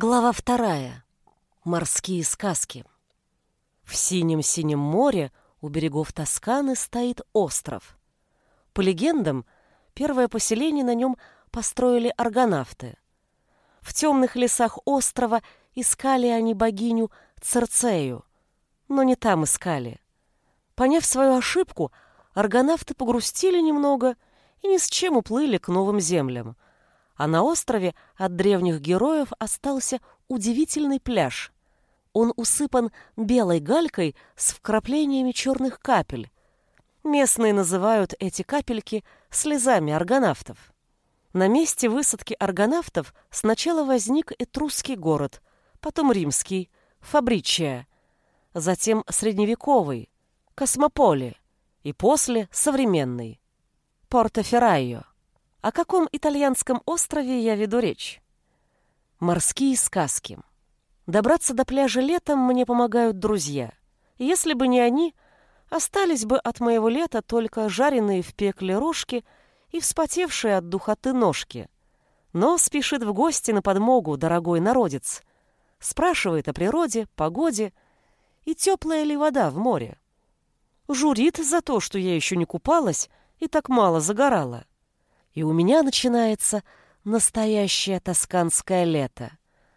Глава вторая. Морские сказки. В синем-синем море у берегов Тосканы стоит остров. По легендам, первое поселение на нем построили аргонавты. В темных лесах острова искали они богиню Церцею, но не там искали. Поняв свою ошибку, аргонавты погрустили немного и ни с чем уплыли к новым землям — а на острове от древних героев остался удивительный пляж. Он усыпан белой галькой с вкраплениями черных капель. Местные называют эти капельки слезами аргонавтов. На месте высадки аргонавтов сначала возник этрусский город, потом римский, Фабричия, затем средневековый, Космополи и после современный, Порто-Феррайо. О каком итальянском острове я веду речь? Морские сказки. Добраться до пляжа летом мне помогают друзья. Если бы не они, остались бы от моего лета только жареные в пекле рожки и вспотевшие от духоты ножки. Но спешит в гости на подмогу дорогой народец. Спрашивает о природе, погоде и теплая ли вода в море. Журит за то, что я еще не купалась и так мало загорала и у меня начинается настоящее тосканское лето.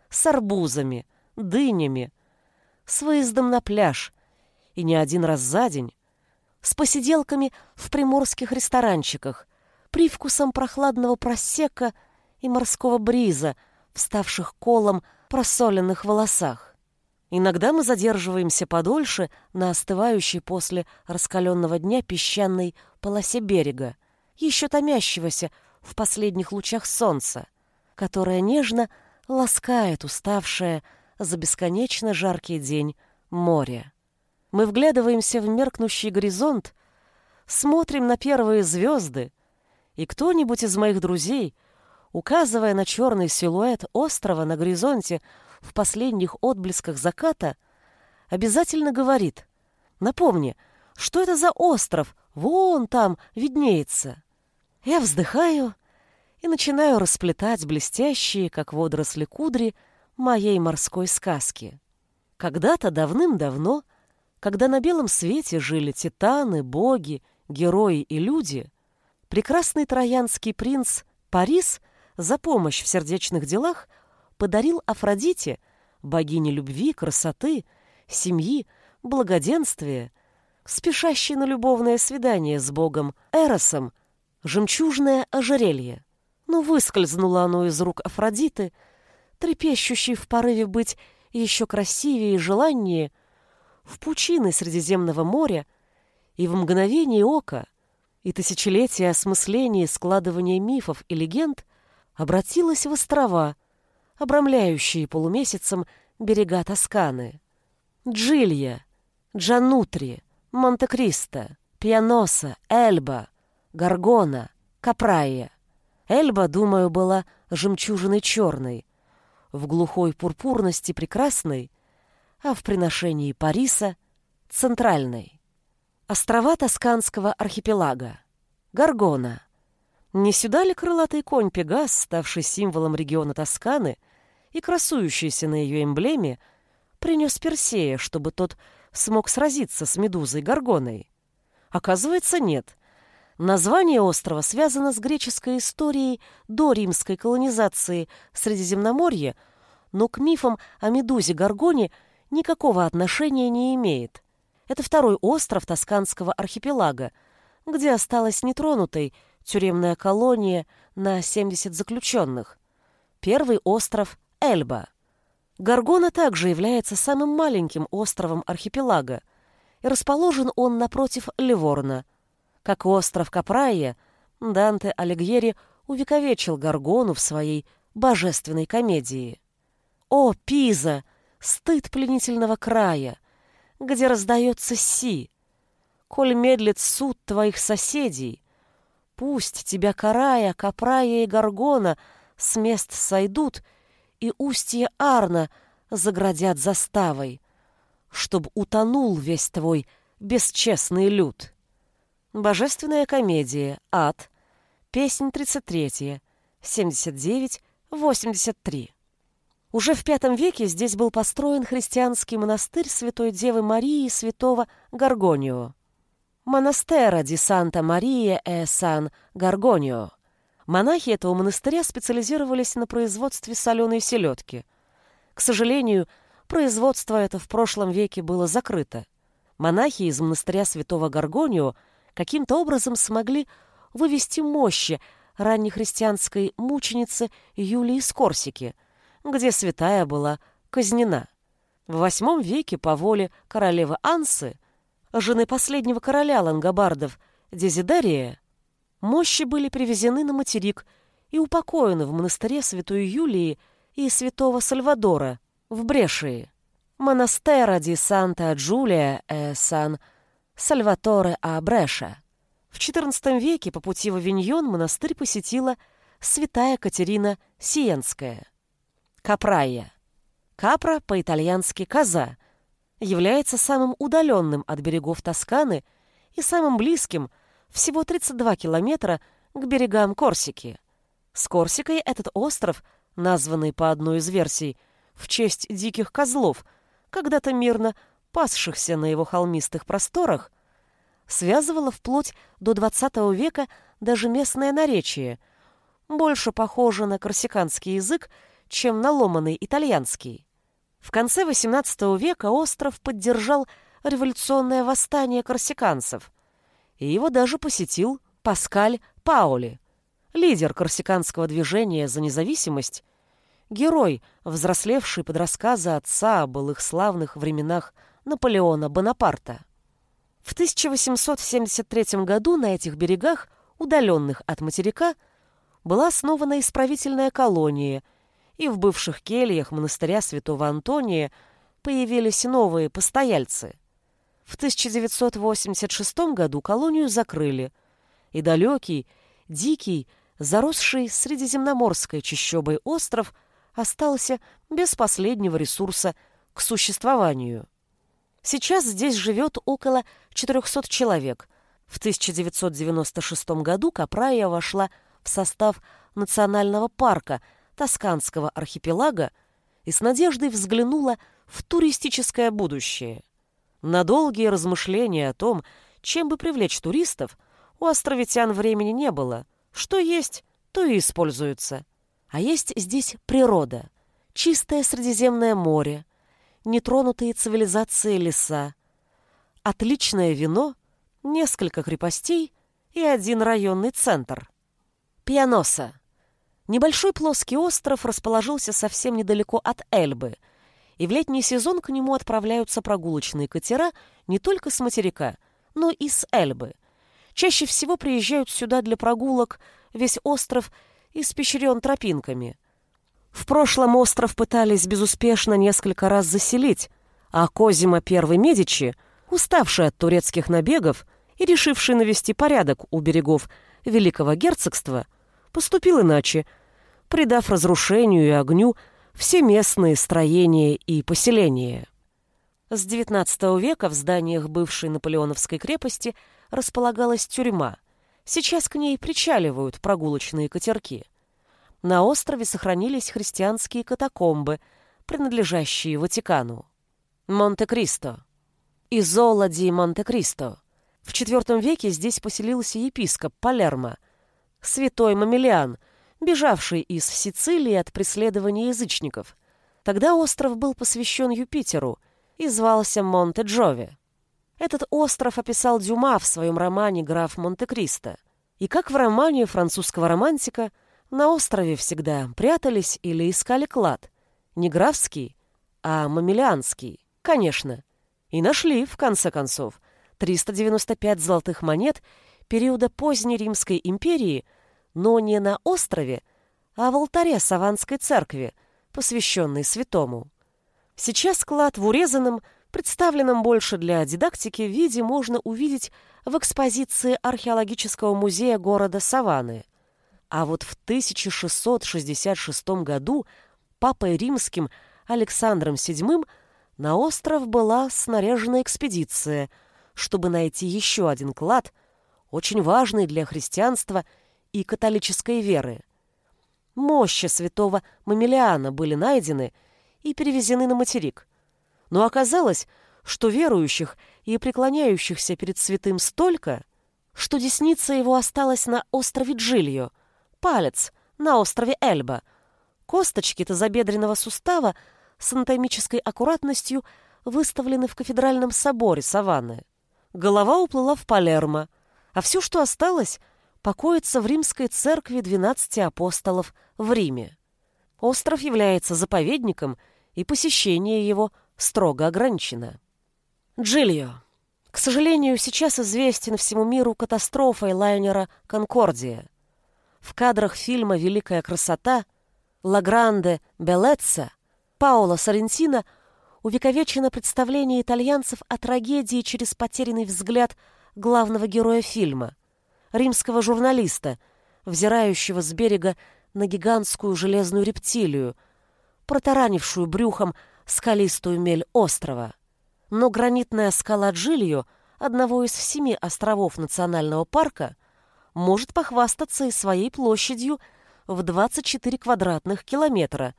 С арбузами, дынями, с выездом на пляж, и не один раз за день, с посиделками в приморских ресторанчиках, привкусом прохладного просека и морского бриза, вставших колом просоленных волосах. Иногда мы задерживаемся подольше на остывающей после раскаленного дня песчаной полосе берега, еще томящегося в последних лучах солнца, которое нежно ласкает уставшее за бесконечно жаркий день море. Мы вглядываемся в меркнущий горизонт, смотрим на первые звезды, и кто-нибудь из моих друзей, указывая на черный силуэт острова на горизонте в последних отблесках заката, обязательно говорит «Напомни, что это за остров вон там виднеется?» Я вздыхаю и начинаю расплетать блестящие, как водоросли кудри, моей морской сказки. Когда-то давным-давно, когда на белом свете жили титаны, боги, герои и люди, прекрасный троянский принц Парис за помощь в сердечных делах подарил Афродите, богине любви, красоты, семьи, благоденствия, спешащей на любовное свидание с богом Эросом, жемчужное ожерелье. Но выскользнуло оно из рук Афродиты, трепещущей в порыве быть еще красивее и желаннее, в пучины Средиземного моря, и в мгновение ока, и тысячелетия осмысления и складывания мифов и легенд обратилось в острова, обрамляющие полумесяцем берега Тосканы. Джилья, Джанутри, Монте-Кристо, Пианоса, Эльба, Гаргона, Капрайя. Эльба, думаю, была жемчужиной черной, в глухой пурпурности прекрасной, а в приношении Париса — центральной. Острова Тосканского архипелага. Гаргона. Не сюда ли крылатый конь Пегас, ставший символом региона Тосканы и красующийся на ее эмблеме, принес Персея, чтобы тот смог сразиться с медузой Гаргоной? Оказывается, нет. Название острова связано с греческой историей до римской колонизации Средиземноморья, но к мифам о медузе Гаргоне никакого отношения не имеет. Это второй остров Тосканского архипелага, где осталась нетронутой тюремная колония на 70 заключенных. Первый остров — Эльба. Гаргона также является самым маленьким островом архипелага, и расположен он напротив Ливорна — как остров Капрайя, Данте Алигьери увековечил Гаргону в своей божественной комедии. О, Пиза, стыд пленительного края, где раздается си! Коль медлит суд твоих соседей, пусть тебя Карая, Капрая и Гаргона с мест сойдут и устье Арна заградят заставой, чтоб утонул весь твой бесчестный люд. Божественная комедия. Ад. Песнь 33. 79. 83. Уже в V веке здесь был построен христианский монастырь Святой Девы Марии и Святого Гаргонио. Монастера ди Санта-Мария э Сан-Гаргонио. Монахи этого монастыря специализировались на производстве соленой селедки. К сожалению, производство это в прошлом веке было закрыто. Монахи из монастыря Святого Гаргонио каким-то образом смогли вывести мощи раннехристианской мученицы Юлии из Корсики, где святая была казнена. В VIII веке по воле королевы Ансы, жены последнего короля лангобардов Дезидерия, мощи были привезены на материк и упокоены в монастыре Святой Юлии и Святого Сальвадора в Брешии. Монастера ди Санта Джулия э Сан Сальваторе а Бреша. В XIV веке по пути в Авиньон монастырь посетила святая Катерина Сиенская. Капрайя. Капра по-итальянски «коза» является самым удаленным от берегов Тосканы и самым близким, всего 32 километра, к берегам Корсики. С Корсикой этот остров, названный по одной из версий в честь диких козлов, когда-то мирно пасшихся на его холмистых просторах, связывало вплоть до XX века даже местное наречие, больше похоже на корсиканский язык, чем на ломаный итальянский. В конце XVIII века остров поддержал революционное восстание корсиканцев, и его даже посетил Паскаль Паули, лидер корсиканского движения за независимость, герой, взрослевший под рассказы отца о былых славных временах Наполеона Бонапарта. В 1873 году на этих берегах, удаленных от материка, была основана исправительная колония, и в бывших кельях монастыря святого Антония появились новые постояльцы. В 1986 году колонию закрыли, и далекий, дикий, заросший средиземноморской чащобой остров остался без последнего ресурса к существованию. Сейчас здесь живет около 400 человек. В 1996 году Капрая вошла в состав национального парка Тосканского архипелага и с надеждой взглянула в туристическое будущее. На долгие размышления о том, чем бы привлечь туристов, у островитян времени не было. Что есть, то и используется. А есть здесь природа, чистое Средиземное море, нетронутые цивилизацией леса, отличное вино, несколько крепостей и один районный центр. Пьяноса. Небольшой плоский остров расположился совсем недалеко от Эльбы, и в летний сезон к нему отправляются прогулочные катера не только с материка, но и с Эльбы. Чаще всего приезжают сюда для прогулок, весь остров испещрен тропинками. В прошлом остров пытались безуспешно несколько раз заселить, а Козима I Медичи, уставший от турецких набегов и решивший навести порядок у берегов Великого Герцогства, поступил иначе, придав разрушению и огню все местные строения и поселения. С XIX века в зданиях бывшей Наполеоновской крепости располагалась тюрьма. Сейчас к ней причаливают прогулочные катерки. На острове сохранились христианские катакомбы, принадлежащие Ватикану. Монте-Кристо. Изола ди Монте-Кристо. В IV веке здесь поселился епископ Палермо, святой Мамилиан, бежавший из Сицилии от преследования язычников. Тогда остров был посвящен Юпитеру и звался Монте-Джове. Этот остров описал Дюма в своем романе «Граф Монте-Кристо». И как в романе французского романтика, на острове всегда прятались или искали клад. Не графский, а мамилианский, конечно. И нашли, в конце концов, 395 золотых монет периода поздней Римской империи, но не на острове, а в алтаре Саванской церкви, посвященной святому. Сейчас клад в урезанном, представленном больше для дидактики виде можно увидеть в экспозиции археологического музея города Саваны. А вот в 1666 году папой римским Александром VII на остров была снаряжена экспедиция, чтобы найти еще один клад, очень важный для христианства и католической веры. мощи святого Мамилиана были найдены и перевезены на материк. Но оказалось, что верующих и преклоняющихся перед святым столько, что десница его осталась на острове Джильо, палец на острове Эльба. Косточки тазобедренного сустава с анатомической аккуратностью выставлены в кафедральном соборе Саванны. Голова уплыла в Палермо, а все, что осталось, покоится в римской церкви 12 апостолов в Риме. Остров является заповедником, и посещение его строго ограничено. Джильо. К сожалению, сейчас известен всему миру катастрофой лайнера «Конкордия». В кадрах фильма «Великая красота» «Ла Гранде Беллеца» Паоло Соррентино увековечено представление итальянцев о трагедии через потерянный взгляд главного героя фильма, римского журналиста, взирающего с берега на гигантскую железную рептилию, протаранившую брюхом скалистую мель острова. Но гранитная скала Джильо, одного из семи островов национального парка, может похвастаться и своей площадью в 24 квадратных километра,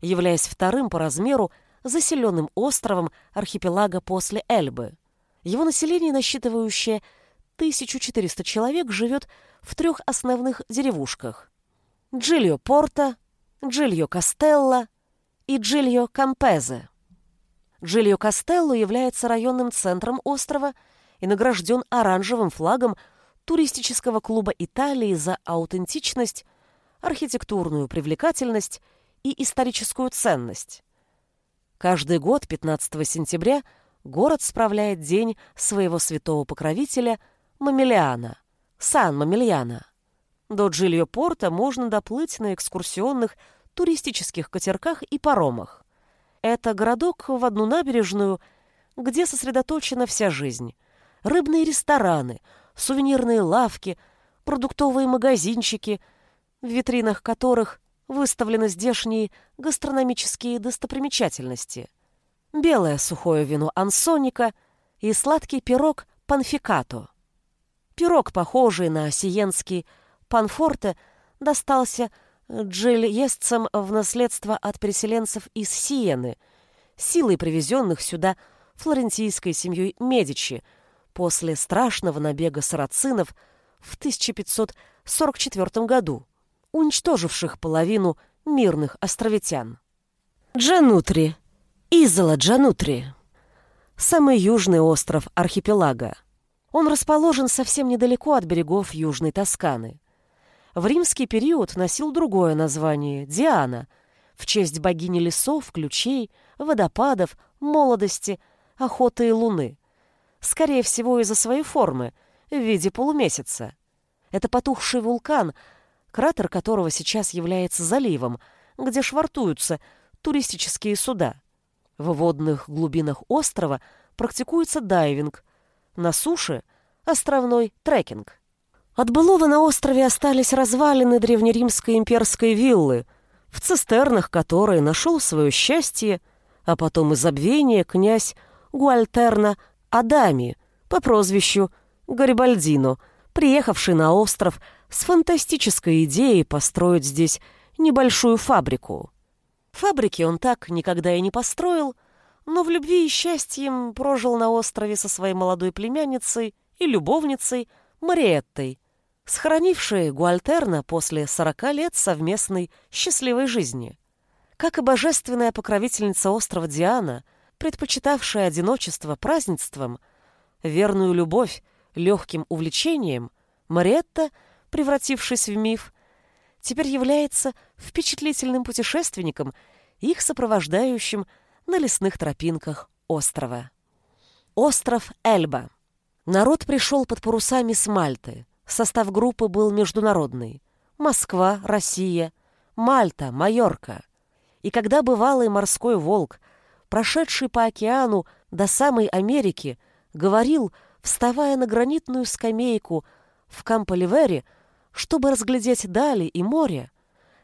являясь вторым по размеру заселенным островом архипелага после Эльбы. Его население, насчитывающее 1400 человек, живет в трех основных деревушках – Джильо Порта, Джильо Кастелло и Джильо Кампезе. Джильо Кастелло является районным центром острова и награжден оранжевым флагом туристического клуба Италии за аутентичность, архитектурную привлекательность и историческую ценность. Каждый год 15 сентября город справляет день своего святого покровителя Мамилиана, Сан-Мамильяна. До Джильо-Порта можно доплыть на экскурсионных туристических катерках и паромах. Это городок в одну набережную, где сосредоточена вся жизнь. Рыбные рестораны, сувенирные лавки, продуктовые магазинчики, в витринах которых выставлены здешние гастрономические достопримечательности. Белое сухое вино ансоника и сладкий пирог панфикато. Пирог, похожий на сиенский панфорте, достался джельестцам в наследство от переселенцев из Сиены, силой привезенных сюда флорентийской семьей Медичи после страшного набега сарацинов в 1544 году, уничтоживших половину мирных островитян. Джанутри. Изола Джанутри. Самый южный остров архипелага. Он расположен совсем недалеко от берегов Южной Тосканы в римский период носил другое название – Диана, в честь богини лесов, ключей, водопадов, молодости, охоты и луны. Скорее всего, из-за своей формы, в виде полумесяца. Это потухший вулкан, кратер которого сейчас является заливом, где швартуются туристические суда. В водных глубинах острова практикуется дайвинг, на суше – островной трекинг. От былого на острове остались развалины древнеримской имперской виллы, в цистернах которой нашел свое счастье, а потом и забвение князь Гуальтерна Адами по прозвищу Гарибальдино, приехавший на остров с фантастической идеей построить здесь небольшую фабрику. Фабрики он так никогда и не построил, но в любви и счастье прожил на острове со своей молодой племянницей и любовницей Мариеттой, схоронившие Гуальтерна после сорока лет совместной счастливой жизни. Как и божественная покровительница острова Диана, предпочитавшая одиночество празднеством, верную любовь легким увлечением, Мариетта, превратившись в миф, теперь является впечатлительным путешественником, их сопровождающим на лесных тропинках острова. Остров Эльба. Народ пришел под парусами с Мальты. Состав группы был международный. Москва, Россия, Мальта, Майорка. И когда бывалый морской волк, прошедший по океану до самой Америки, говорил, вставая на гранитную скамейку в Камполивере, чтобы разглядеть дали и море,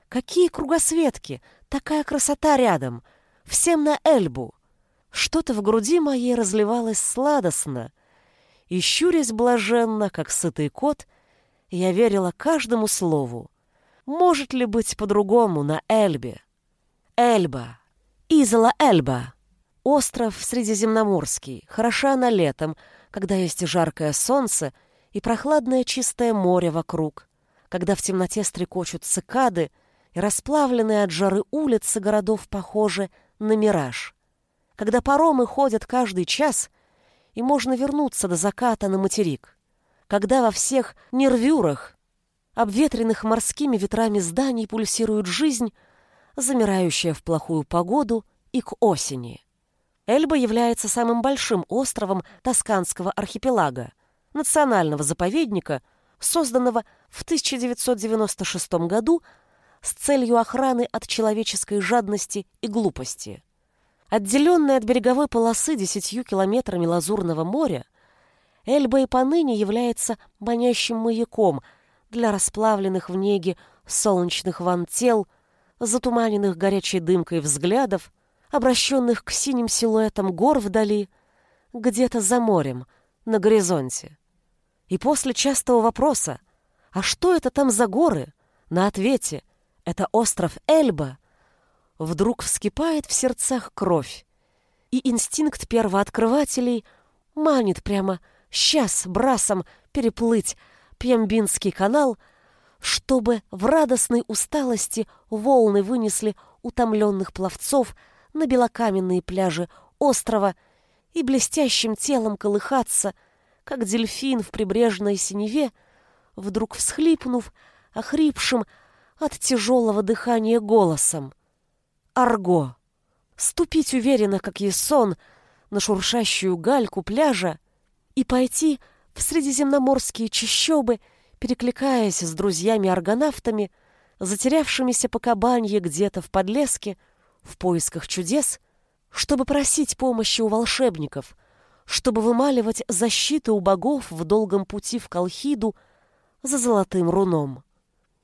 какие кругосветки, такая красота рядом, всем на Эльбу. Что-то в груди моей разливалось сладостно, и, щурясь блаженно, как сытый кот, я верила каждому слову. может ли быть по-другому на Эльбе? Эльба. Изола Эльба. Остров Средиземноморский. Хороша она летом, когда есть жаркое солнце и прохладное чистое море вокруг, когда в темноте стрекочут цикады и расплавленные от жары улицы городов похожи на мираж, когда паромы ходят каждый час и можно вернуться до заката на материк, когда во всех нервюрах обветренных морскими ветрами зданий пульсирует жизнь, замирающая в плохую погоду и к осени. Эльба является самым большим островом Тосканского архипелага, национального заповедника, созданного в 1996 году с целью охраны от человеческой жадности и глупости. Отделенная от береговой полосы десятью километрами Лазурного моря, Эльба и поныне является манящим маяком – для расплавленных в неге солнечных ван затуманенных горячей дымкой взглядов, обращенных к синим силуэтам гор вдали, где-то за морем, на горизонте. И после частого вопроса «А что это там за горы?» на ответе «Это остров Эльба» вдруг вскипает в сердцах кровь, и инстинкт первооткрывателей манит прямо «сейчас брасом переплыть Пьембинский канал, чтобы в радостной усталости волны вынесли утомленных пловцов на белокаменные пляжи острова и блестящим телом колыхаться, как дельфин в прибрежной синеве, вдруг всхлипнув, охрипшим от тяжелого дыхания голосом. Арго! Ступить уверенно, как есон, на шуршащую гальку пляжа и пойти в средиземноморские чащобы, перекликаясь с друзьями-аргонавтами, затерявшимися по кабанье где-то в подлеске, в поисках чудес, чтобы просить помощи у волшебников, чтобы вымаливать защиту у богов в долгом пути в Колхиду за золотым руном.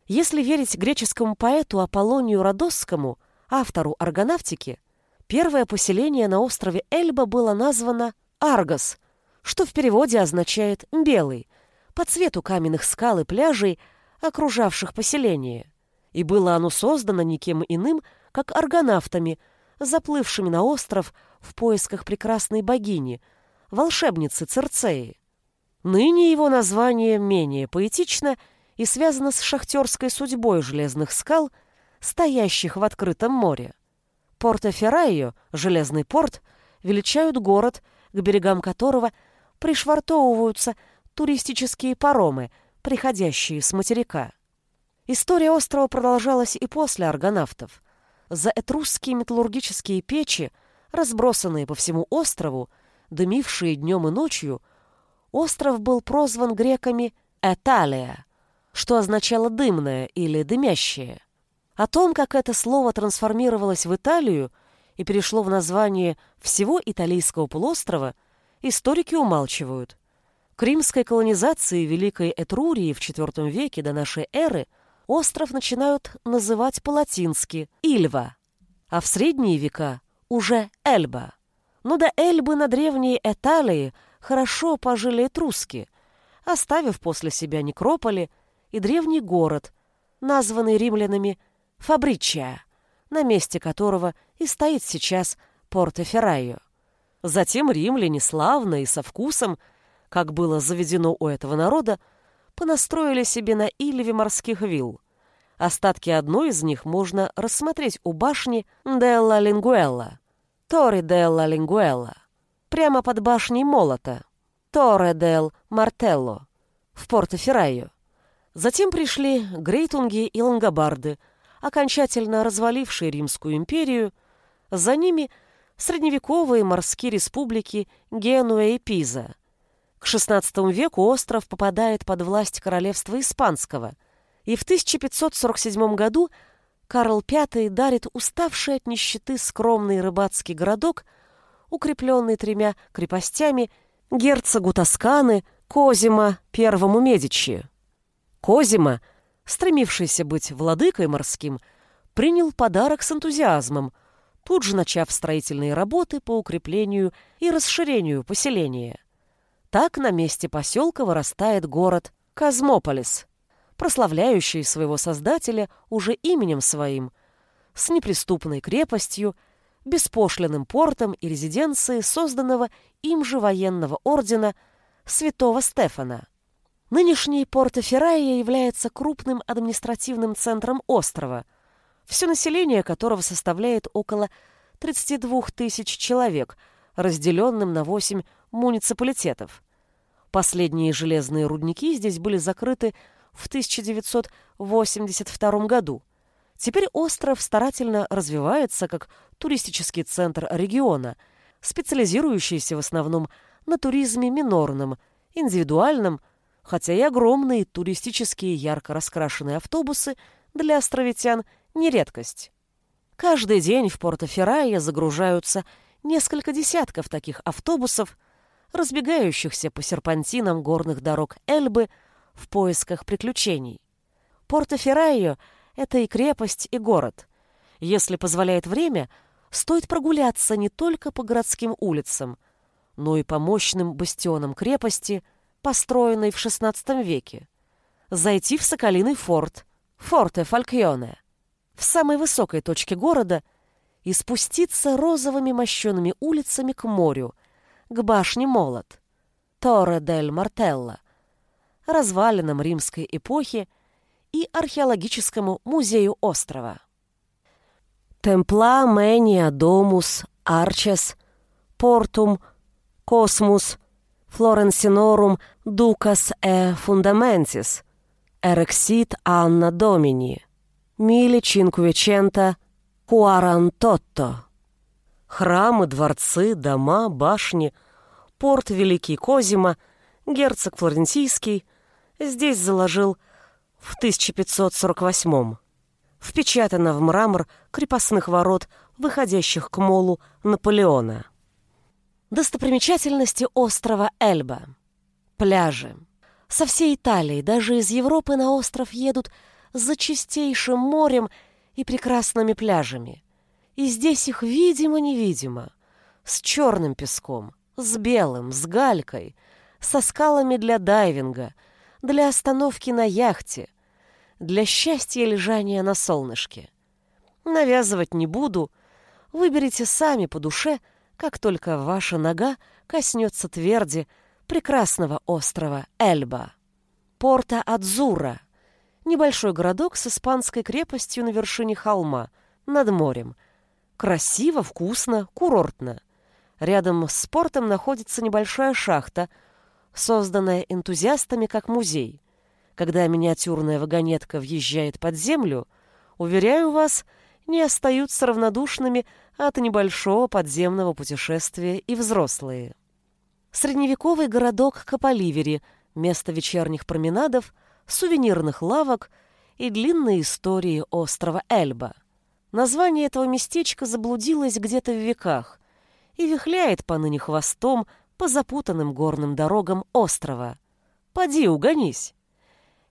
Если верить греческому поэту Аполлонию Родосскому, автору аргонавтики, первое поселение на острове Эльба было названо Аргос – что в переводе означает «белый», по цвету каменных скал и пляжей, окружавших поселение. И было оно создано никем иным, как аргонавтами, заплывшими на остров в поисках прекрасной богини, волшебницы Церцеи. Ныне его название менее поэтично и связано с шахтерской судьбой железных скал, стоящих в открытом море. Порто-Феррайо, железный порт, величают город, к берегам которого – пришвартовываются туристические паромы, приходящие с материка. История острова продолжалась и после аргонавтов. За этрусские металлургические печи, разбросанные по всему острову, дымившие днем и ночью, остров был прозван греками «Эталия», что означало «дымное» или «дымящее». О том, как это слово трансформировалось в Италию и перешло в название всего италийского полуострова – историки умалчивают. К римской колонизации Великой Этрурии в IV веке до нашей эры остров начинают называть по-латински «Ильва», а в средние века уже «Эльба». Но до Эльбы на древней Эталии хорошо пожили этруски, оставив после себя некрополи и древний город, названный римлянами Фабричия, на месте которого и стоит сейчас Порто-Феррайо. Затем римляне славно и со вкусом, как было заведено у этого народа, понастроили себе на Ильве морских вилл. Остатки одной из них можно рассмотреть у башни Делла Лингуэлла, Тори Делла Лингуэлла, прямо под башней Молота, Торе дел Мартелло, в Порто-Феррайо. Затем пришли грейтунги и лангобарды, окончательно развалившие Римскую империю, за ними – средневековые морские республики Генуя и Пиза. К XVI веку остров попадает под власть королевства Испанского, и в 1547 году Карл V дарит уставший от нищеты скромный рыбацкий городок, укрепленный тремя крепостями, герцогу Тосканы Козима первому Медичи. Козима, стремившийся быть владыкой морским, принял подарок с энтузиазмом – тут же начав строительные работы по укреплению и расширению поселения. Так на месте поселка вырастает город Казмополис. прославляющий своего создателя уже именем своим, с неприступной крепостью, беспошлиным портом и резиденцией созданного им же военного ордена святого Стефана. Нынешний Порто-Феррайя является крупным административным центром острова, все население которого составляет около 32 тысяч человек, разделенным на 8 муниципалитетов. Последние железные рудники здесь были закрыты в 1982 году. Теперь остров старательно развивается как туристический центр региона, специализирующийся в основном на туризме минорном, индивидуальном, хотя и огромные туристические ярко раскрашенные автобусы для островитян не редкость. Каждый день в Порто-Феррайе загружаются несколько десятков таких автобусов, разбегающихся по серпантинам горных дорог Эльбы в поисках приключений. Порто-Феррайо — это и крепость, и город. Если позволяет время, стоит прогуляться не только по городским улицам, но и по мощным бастионам крепости, построенной в XVI веке. Зайти в Соколиный форт, Форте Фалькьоне, в самой высокой точке города и спуститься розовыми мощеными улицами к морю, к башне Молот, Торе дель Мартелло, развалинам римской эпохи и археологическому музею острова. Темпла Мения Домус Арчес Портум Космус Флоренсинорум Дукас э Фундаментис Эрексит Анна Домини Мили Чинкувичента Куарантотто Храмы, дворцы, дома, башни, порт Великий Козима, герцог Флорентийский здесь заложил в 1548-м. Впечатано в мрамор крепостных ворот, выходящих к молу Наполеона. Достопримечательности острова Эльба. Пляжи. Со всей Италии, даже из Европы на остров едут за чистейшим морем и прекрасными пляжами. И здесь их видимо-невидимо. С черным песком, с белым, с галькой, со скалами для дайвинга, для остановки на яхте, для счастья лежания на солнышке. Навязывать не буду. Выберите сами по душе, как только ваша нога коснется тверди прекрасного острова Эльба. Порта-Адзура. Небольшой городок с испанской крепостью на вершине холма, над морем – Красиво, вкусно, курортно. Рядом с портом находится небольшая шахта, созданная энтузиастами как музей. Когда миниатюрная вагонетка въезжает под землю, уверяю вас, не остаются равнодушными от небольшого подземного путешествия и взрослые. Средневековый городок Каполивери, место вечерних променадов, сувенирных лавок и длинной истории острова Эльба. Название этого местечка заблудилось где-то в веках и вихляет поныне хвостом по запутанным горным дорогам острова. Поди, угонись.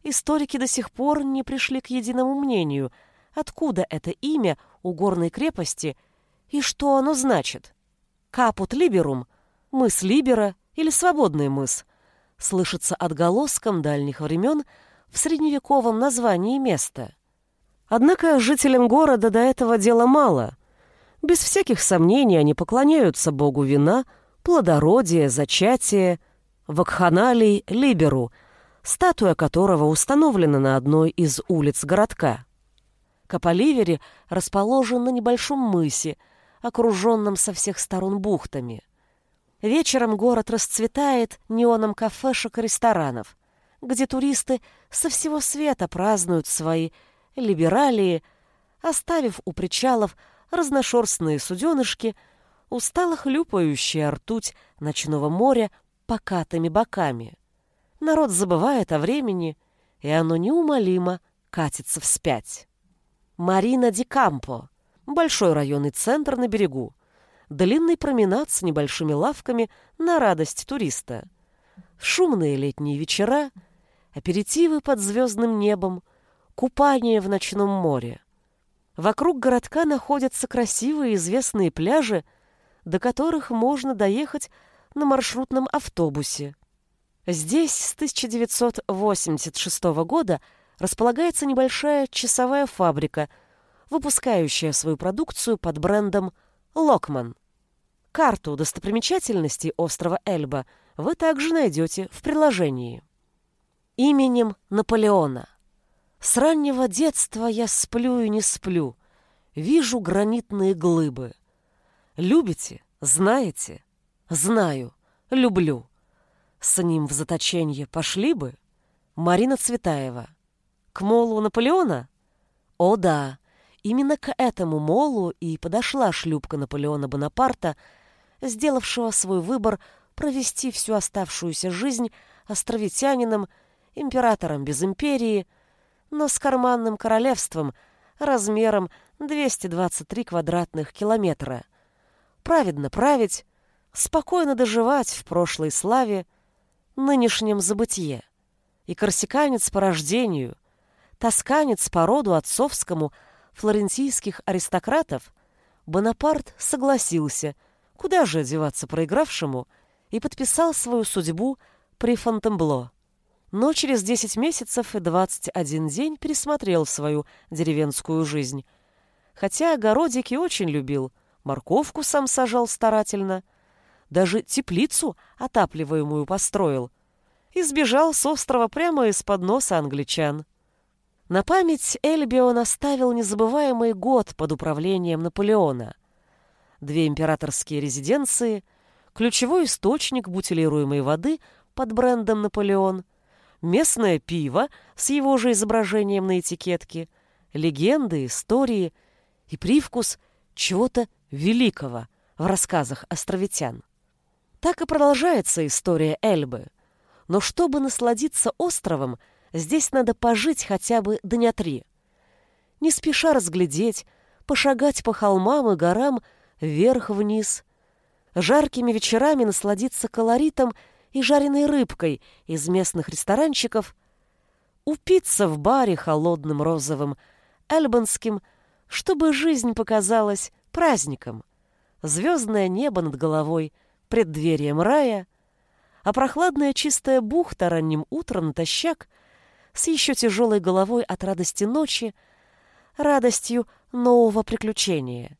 Историки до сих пор не пришли к единому мнению, откуда это имя у горной крепости и что оно значит. Капут Либерум, мыс Либера или свободный мыс, слышится отголоском дальних времен в средневековом названии места. Однако жителям города до этого дела мало. Без всяких сомнений они поклоняются богу вина, плодородия, зачатия, вакханалий Либеру, статуя которого установлена на одной из улиц городка. Каполивери расположен на небольшом мысе, окруженном со всех сторон бухтами. Вечером город расцветает неоном кафешек и ресторанов, где туристы со всего света празднуют свои либералии, оставив у причалов разношерстные суденышки, устало хлюпающие ртуть ночного моря покатыми боками. Народ забывает о времени, и оно неумолимо катится вспять. Марина Ди Кампо, большой районный центр на берегу, длинный променад с небольшими лавками на радость туриста, шумные летние вечера, аперитивы под звездным небом, Купание в ночном море. Вокруг городка находятся красивые известные пляжи, до которых можно доехать на маршрутном автобусе. Здесь с 1986 года располагается небольшая часовая фабрика, выпускающая свою продукцию под брендом «Локман». Карту достопримечательностей острова Эльба вы также найдете в приложении. Именем Наполеона. С раннего детства я сплю и не сплю, вижу гранитные глыбы. Любите? Знаете? Знаю. Люблю. С ним в заточение пошли бы? Марина Цветаева. К молу Наполеона? О да, именно к этому молу и подошла шлюпка Наполеона Бонапарта, сделавшего свой выбор провести всю оставшуюся жизнь островитянином, императором без империи, но с карманным королевством размером 223 квадратных километра. Праведно править, спокойно доживать в прошлой славе, нынешнем забытье. И корсиканец по рождению, тосканец по роду отцовскому флорентийских аристократов, Бонапарт согласился, куда же одеваться проигравшему, и подписал свою судьбу при Фонтенбло. Но через 10 месяцев и 21 день пересмотрел свою деревенскую жизнь. Хотя огородики очень любил, морковку сам сажал старательно – даже теплицу отапливаемую построил и сбежал с острова прямо из-под носа англичан. На память Эльбион оставил незабываемый год под управлением Наполеона. Две императорские резиденции, ключевой источник бутилируемой воды под брендом «Наполеон», местное пиво с его же изображением на этикетке, легенды, истории и привкус чего-то великого в рассказах островитян. Так и продолжается история Эльбы. Но чтобы насладиться островом, здесь надо пожить хотя бы дня три. Не спеша разглядеть, пошагать по холмам и горам вверх-вниз. Жаркими вечерами насладиться колоритом и жареной рыбкой из местных ресторанчиков, упиться в баре холодным розовым, эльбанским, чтобы жизнь показалась праздником. Звездное небо над головой — преддверием рая, а прохладная чистая бухта ранним утром натощак с еще тяжелой головой от радости ночи, радостью нового приключения.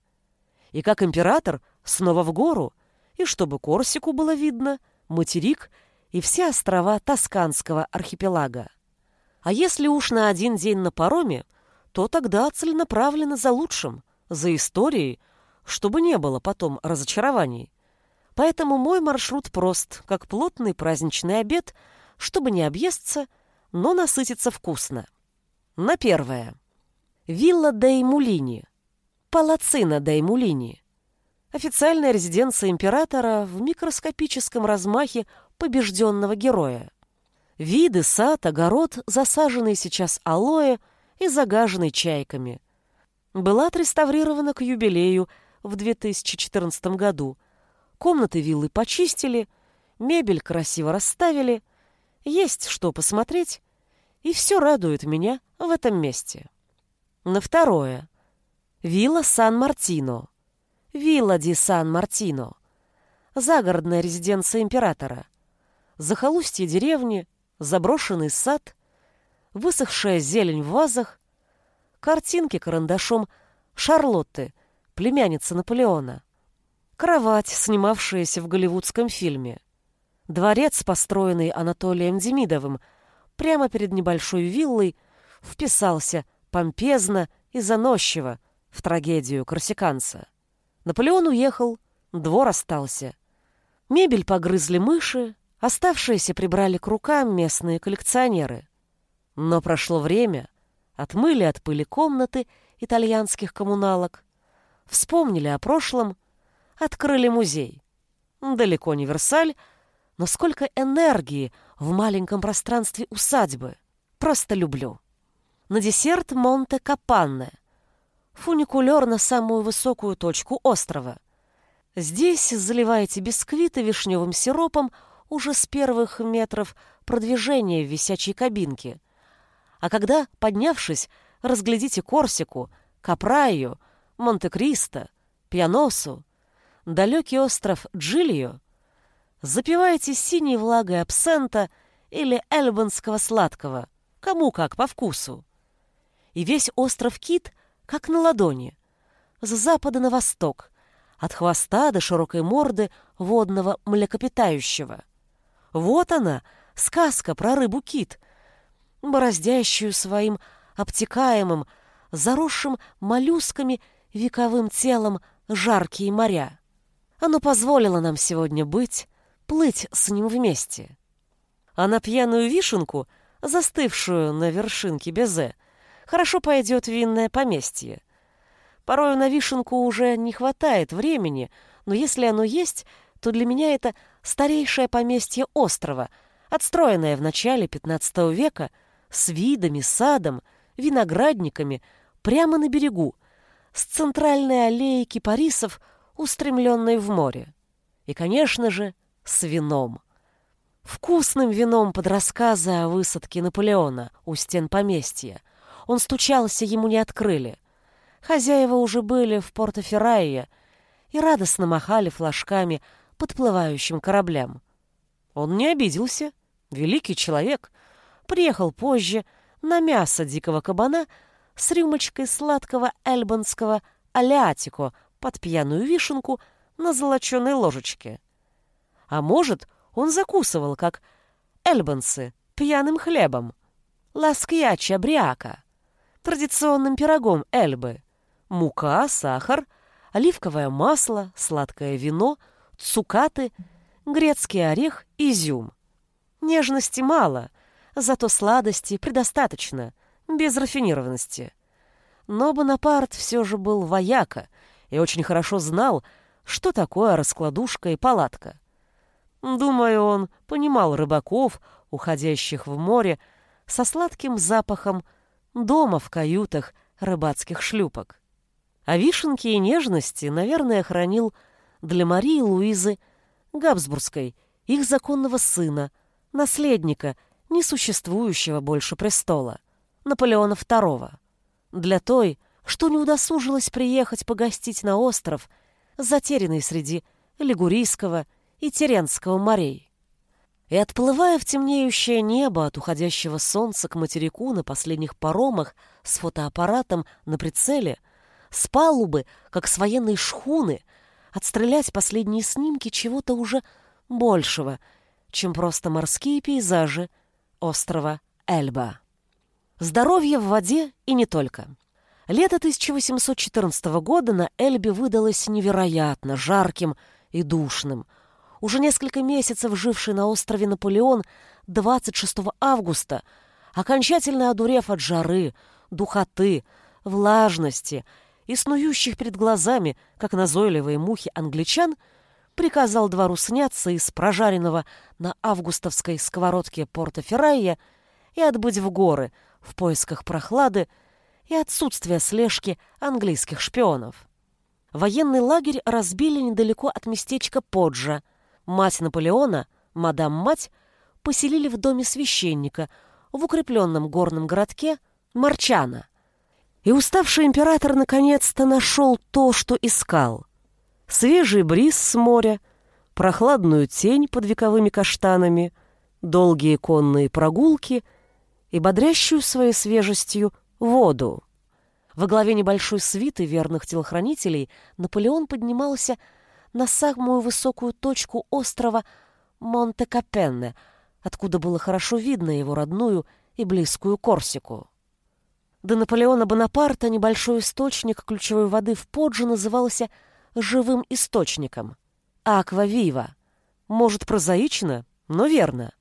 И как император снова в гору, и чтобы Корсику было видно, материк и все острова Тосканского архипелага. А если уж на один день на пароме, то тогда целенаправленно за лучшим, за историей, чтобы не было потом разочарований. Поэтому мой маршрут прост, как плотный праздничный обед, чтобы не объесться, но насытиться вкусно. На первое. Вилла дей Мулини. Палацина дей Мулини. Официальная резиденция императора в микроскопическом размахе побежденного героя. Виды, сад, огород, засаженный сейчас алоэ и загаженный чайками. Была отреставрирована к юбилею в 2014 году – Комнаты виллы почистили, мебель красиво расставили, есть что посмотреть, и все радует меня в этом месте. На второе. Вилла Сан-Мартино. Вилла ди Сан-Мартино. Загородная резиденция императора. Захолустье деревни, заброшенный сад, высохшая зелень в вазах, картинки карандашом Шарлотты, племянница Наполеона. Кровать, снимавшаяся в голливудском фильме. Дворец, построенный Анатолием Демидовым, прямо перед небольшой виллой, вписался помпезно и заносчиво в трагедию корсиканца. Наполеон уехал, двор остался. Мебель погрызли мыши, оставшиеся прибрали к рукам местные коллекционеры. Но прошло время, отмыли от пыли комнаты итальянских коммуналок, вспомнили о прошлом — открыли музей. Далеко не Версаль, но сколько энергии в маленьком пространстве усадьбы. Просто люблю. На десерт Монте-Капанне. Фуникулер на самую высокую точку острова. Здесь заливаете бисквиты вишневым сиропом уже с первых метров продвижения в висячей кабинке. А когда, поднявшись, разглядите Корсику, Капраю, Монте-Кристо, Пианосу, далекий остров Джилью, запиваете синей влагой абсента или эльбанского сладкого. кому как по вкусу. И весь остров Кит как на ладони, с запада на восток, от хвоста до широкой морды водного млекопитающего. Вот она, сказка про рыбу-кит, бороздящую своим обтекаемым, заросшим моллюсками вековым телом жаркие моря. Оно позволило нам сегодня быть, плыть с ним вместе. А на пьяную вишенку, застывшую на вершинке безе, хорошо пойдет винное поместье. Порою на вишенку уже не хватает времени, но если оно есть, то для меня это старейшее поместье острова, отстроенное в начале XV века с видами, садом, виноградниками, прямо на берегу, с центральной аллеей кипарисов, устремленной в море. И, конечно же, с вином. Вкусным вином под рассказы о высадке Наполеона у стен поместья. Он стучался, ему не открыли. Хозяева уже были в Порто-Феррайе и радостно махали флажками подплывающим кораблям. Он не обиделся, великий человек, приехал позже на мясо дикого кабана с рюмочкой сладкого эльбанского алиатико под пьяную вишенку на золоченой ложечке. А может, он закусывал, как эльбанцы, пьяным хлебом, ласкьяча бриака, традиционным пирогом эльбы, мука, сахар, оливковое масло, сладкое вино, цукаты, грецкий орех, изюм. Нежности мало, зато сладости предостаточно, без рафинированности. Но Бонапарт все же был вояка и очень хорошо знал, что такое раскладушка и палатка. Думаю, он понимал рыбаков, уходящих в море, со сладким запахом дома в каютах рыбацких шлюпок. А вишенки и нежности, наверное, хранил для Марии Луизы Габсбургской, их законного сына, наследника, несуществующего больше престола, Наполеона II. Для той, что не удосужилась приехать погостить на остров, затерянный среди Лигурийского и Теренского морей. И отплывая в темнеющее небо от уходящего солнца к материку на последних паромах с фотоаппаратом на прицеле, с палубы, как с военной шхуны, отстрелять последние снимки чего-то уже большего, чем просто морские пейзажи острова Эльба. Здоровье в воде и не только. Лето 1814 года на Эльбе выдалось невероятно жарким и душным – уже несколько месяцев живший на острове Наполеон 26 августа, окончательно одурев от жары, духоты, влажности и снующих перед глазами, как назойливые мухи англичан, приказал двору сняться из прожаренного на августовской сковородке порто Феррайя и отбыть в горы в поисках прохлады и отсутствия слежки английских шпионов. Военный лагерь разбили недалеко от местечка Поджа – Мать Наполеона, мадам-мать, поселили в доме священника в укрепленном горном городке Марчана. И уставший император наконец-то нашел то, что искал. Свежий бриз с моря, прохладную тень под вековыми каштанами, долгие конные прогулки и бодрящую своей свежестью воду. Во главе небольшой свиты верных телохранителей Наполеон поднимался на самую высокую точку острова Монте-Капенне, откуда было хорошо видно его родную и близкую Корсику. До Наполеона Бонапарта небольшой источник ключевой воды в Подже назывался «живым источником» — «Аква-Вива». Может, прозаично, но верно.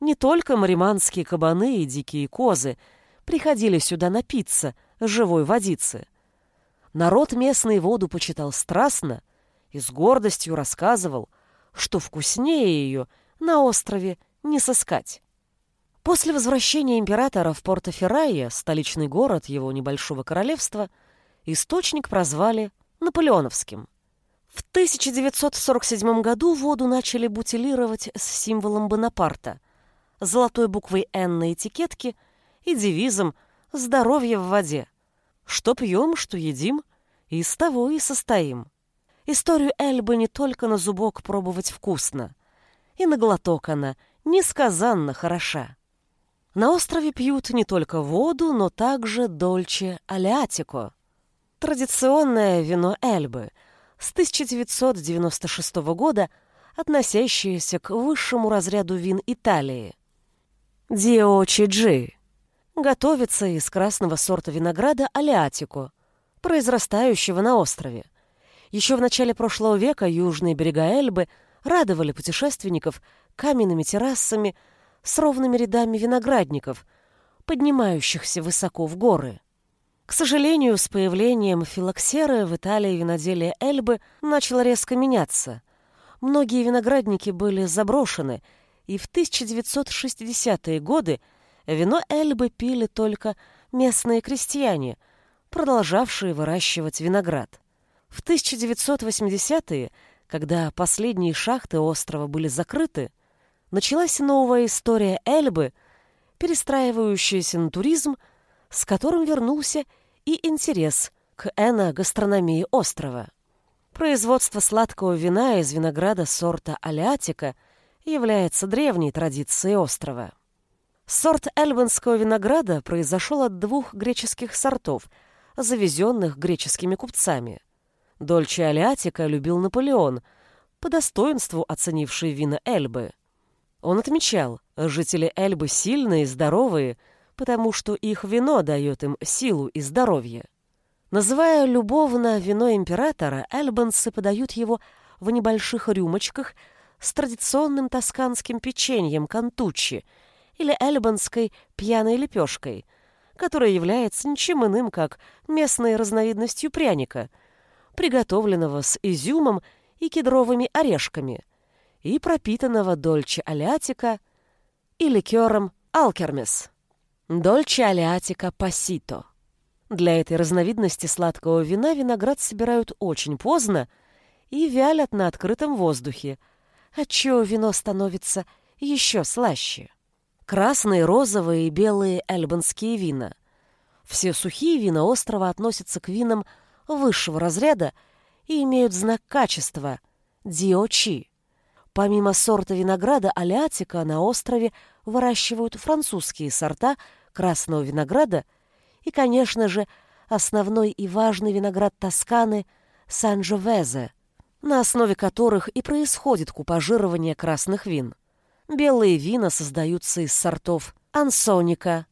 Не только мариманские кабаны и дикие козы приходили сюда напиться живой водицы. Народ местный воду почитал страстно — и с гордостью рассказывал, что вкуснее ее на острове не сыскать. После возвращения императора в Порто-Феррайе, столичный город его небольшого королевства, источник прозвали Наполеоновским. В 1947 году воду начали бутилировать с символом Бонапарта, золотой буквой «Н» на этикетке и девизом «Здоровье в воде». Что пьем, что едим, из того и состоим. Историю Эльбы не только на зубок пробовать вкусно. И на глоток она несказанно хороша. На острове пьют не только воду, но также дольче алиатико. Традиционное вино Эльбы с 1996 года, относящееся к высшему разряду вин Италии. Диочи-джи готовится из красного сорта винограда алиатико, произрастающего на острове. Еще в начале прошлого века южные берега Эльбы радовали путешественников каменными террасами с ровными рядами виноградников, поднимающихся высоко в горы. К сожалению, с появлением филоксеры в Италии виноделие Эльбы начало резко меняться. Многие виноградники были заброшены, и в 1960-е годы вино Эльбы пили только местные крестьяне, продолжавшие выращивать виноград. В 1980-е, когда последние шахты острова были закрыты, началась новая история Эльбы, перестраивающаяся на туризм, с которым вернулся и интерес к эно-гастрономии острова. Производство сладкого вина из винограда сорта Алиатика является древней традицией острова. Сорт эльбанского винограда произошел от двух греческих сортов, завезенных греческими купцами. Дольче Алиатика любил Наполеон, по достоинству оценивший вина Эльбы. Он отмечал, жители Эльбы сильные здоровые, потому что их вино дает им силу и здоровье. Называя любовно вино императора, эльбанцы подают его в небольших рюмочках с традиционным тосканским печеньем кантучи или эльбанской пьяной лепешкой, которая является ничем иным, как местной разновидностью пряника – приготовленного с изюмом и кедровыми орешками, и пропитанного дольче алиатика и ликером алкермес. Дольче алиатика пасито. Для этой разновидности сладкого вина виноград собирают очень поздно и вялят на открытом воздухе, отчего вино становится еще слаще. Красные, розовые и белые эльбанские вина. Все сухие вина острова относятся к винам высшего разряда и имеют знак качества – диочи. Помимо сорта винограда алиатика на острове выращивают французские сорта красного винограда и, конечно же, основной и важный виноград Тосканы – Санджовезе, на основе которых и происходит купажирование красных вин. Белые вина создаются из сортов ансоника,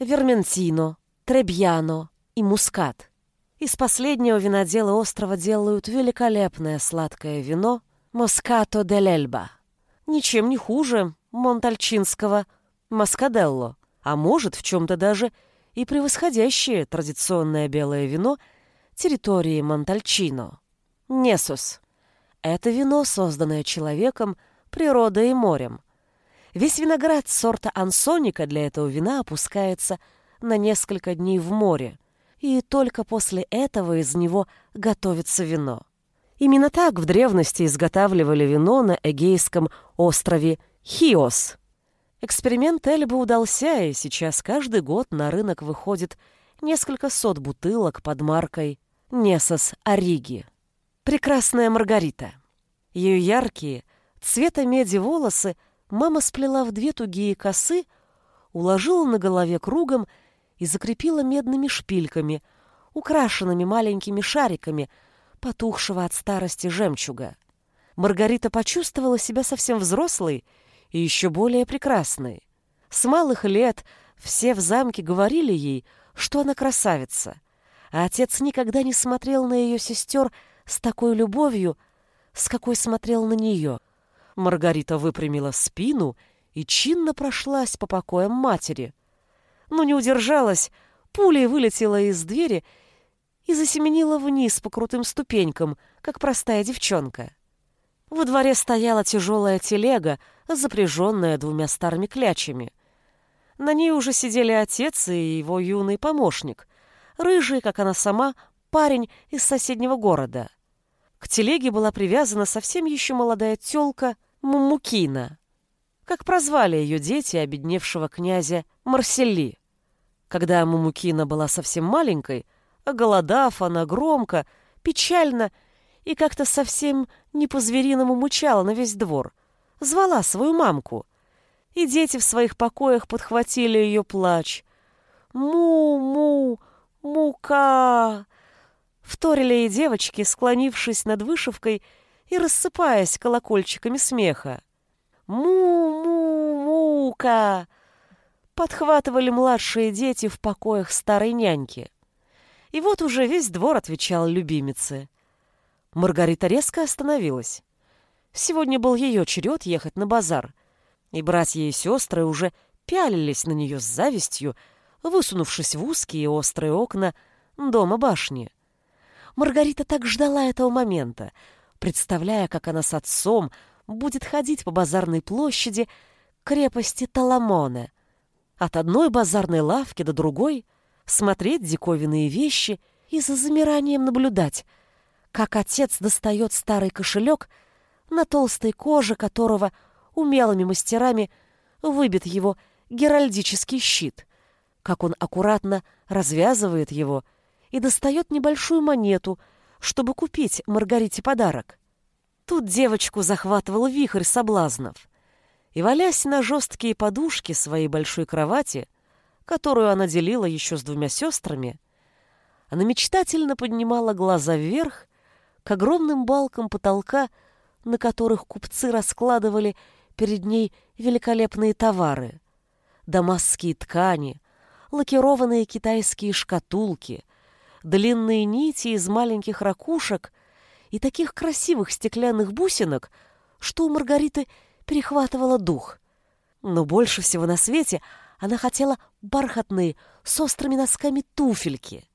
верментино, требьяно и мускат. Из последнего винодела острова делают великолепное сладкое вино Москато де Лельба. Ничем не хуже монтальчинского Маскаделло, а может в чем-то даже и превосходящее традиционное белое вино территории Монтальчино. Несус. Это вино, созданное человеком, природой и морем. Весь виноград сорта ансоника для этого вина опускается на несколько дней в море, и только после этого из него готовится вино. Именно так в древности изготавливали вино на Эгейском острове Хиос. Эксперимент Эльбы удался, и сейчас каждый год на рынок выходит несколько сот бутылок под маркой Несос Ориги. Прекрасная Маргарита. Ее яркие, цвета меди волосы мама сплела в две тугие косы, уложила на голове кругом и закрепила медными шпильками, украшенными маленькими шариками потухшего от старости жемчуга. Маргарита почувствовала себя совсем взрослой и еще более прекрасной. С малых лет все в замке говорили ей, что она красавица, а отец никогда не смотрел на ее сестер с такой любовью, с какой смотрел на нее. Маргарита выпрямила спину и чинно прошлась по покоям матери — но не удержалась, пулей вылетела из двери и засеменила вниз по крутым ступенькам, как простая девчонка. Во дворе стояла тяжелая телега, запряженная двумя старыми клячами. На ней уже сидели отец и его юный помощник, рыжий, как она сама, парень из соседнего города. К телеге была привязана совсем еще молодая тёлка Мумукина, как прозвали ее дети обедневшего князя Марсели. Когда Мумукина была совсем маленькой, оголодав, она громко, печально и как-то совсем не по-звериному мучала на весь двор. Звала свою мамку. и дети в своих покоях подхватили ее плач. «Му-му! Мука!» Вторили и девочки, склонившись над вышивкой и рассыпаясь колокольчиками смеха. «Му-му-мука!» Подхватывали младшие дети в покоях старой няньки. И вот уже весь двор отвечал любимице. Маргарита резко остановилась. Сегодня был ее черед ехать на базар, и братья и сестры уже пялились на нее с завистью, высунувшись в узкие острые окна дома башни. Маргарита так ждала этого момента, представляя, как она с отцом будет ходить по базарной площади крепости Таламоне, от одной базарной лавки до другой, смотреть диковинные вещи и за замиранием наблюдать, как отец достает старый кошелек, на толстой коже которого умелыми мастерами выбит его геральдический щит, как он аккуратно развязывает его и достает небольшую монету, чтобы купить Маргарите подарок. Тут девочку захватывал вихрь соблазнов. И, валясь на жесткие подушки своей большой кровати, которую она делила еще с двумя сестрами, она мечтательно поднимала глаза вверх к огромным балкам потолка, на которых купцы раскладывали перед ней великолепные товары. Дамасские ткани, лакированные китайские шкатулки, длинные нити из маленьких ракушек и таких красивых стеклянных бусинок, что у Маргариты перехватывала дух. Но больше всего на свете она хотела бархатные с острыми носками туфельки.